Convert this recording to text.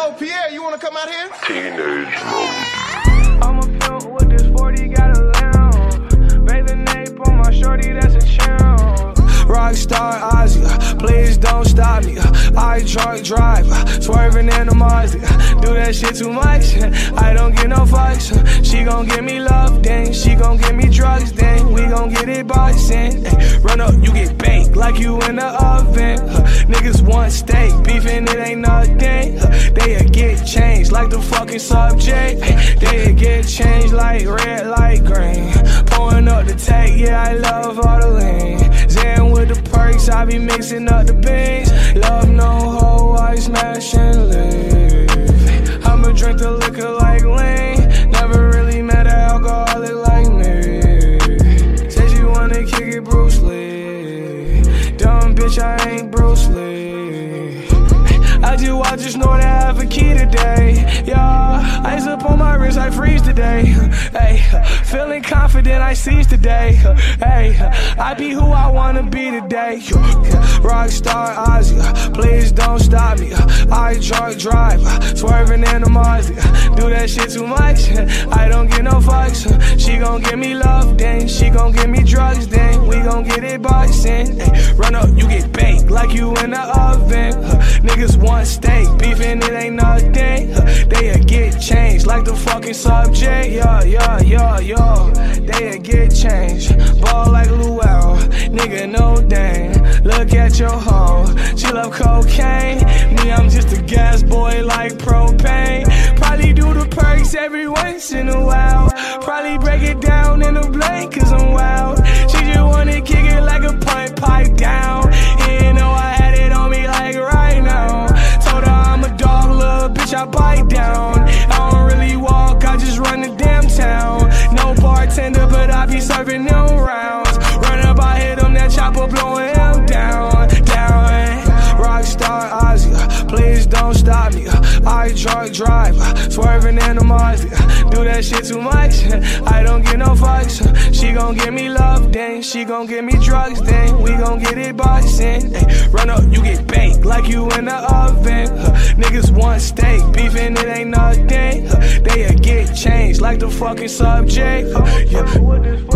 Yo, Pierre, you wanna come out here? Teenage Mode. I'm a pimp with this 40, got a lamb. Bathing ape on my shorty, that's a champ. Rockstar Ozzy, please don't stop me. I drunk drive, swerving in the Mazda. Do that shit too much, I don't get no fucks. She gon' give me love, then she gon' give me drugs, then we gon' get it boxing. Run up, you get baked like you in the oven. Beefing it ain't nothing. They get changed like the fucking subject. They get changed like red, like green. Pouring up the tank, yeah, I love all the lean. Zen with the perks, I be mixing up the beans. Love no hoe, I smash and leave. I'ma drink the liquor like lean. Never really met an alcoholic like me. Said she wanna kick it, Bruce Lee. Dumb bitch, I ain't Bruce Lee. I just, know that I have a key today. Yeah, ice up on my wrist, I freeze today. Hey, feeling confident, I seize today. Hey, I be who I wanna be today. Rockstar Ozzy, please don't stop me. I drunk drive, swerving in the Mazda. Do that shit too much, I don't get no fucks. She gon' give me love, then she gon' give me drugs, then we gon' get it boxing. Run up, you get baked like you in the oven. Niggas want steak, beefing it ain't nothing. They get changed like the fucking subject. Yeah, yeah, yeah, yeah. They get changed, ball like Luau. Nigga, no dang. Look at your hoe, she love cocaine. Me, I'm just a gas boy like propane. Probably do the perks every once in a while. Probably break it down in a blank, cause I'm wild. Bartender, but I be serving them rounds. Run up, I hit him, that chopper blowing him down, down. Rockstar Ozzy, please don't stop me. I drunk drive, swerving in the Mazda. Do that shit too much, I don't get no fucks. She gon' give me love, then she gon' give me drugs, then we gon' get it boxing. Ay, run up, you get baked like you in the oven. Niggas want steak, beefing it ain't nothing. Like the fucking subject. Yeah.